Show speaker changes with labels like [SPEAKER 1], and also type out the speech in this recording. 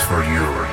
[SPEAKER 1] for you.